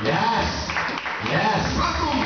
Yes. Yes.